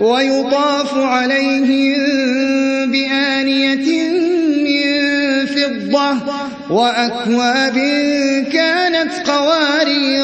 ويطاف عليهم بآنية من فضة وأكواب كانت قوارير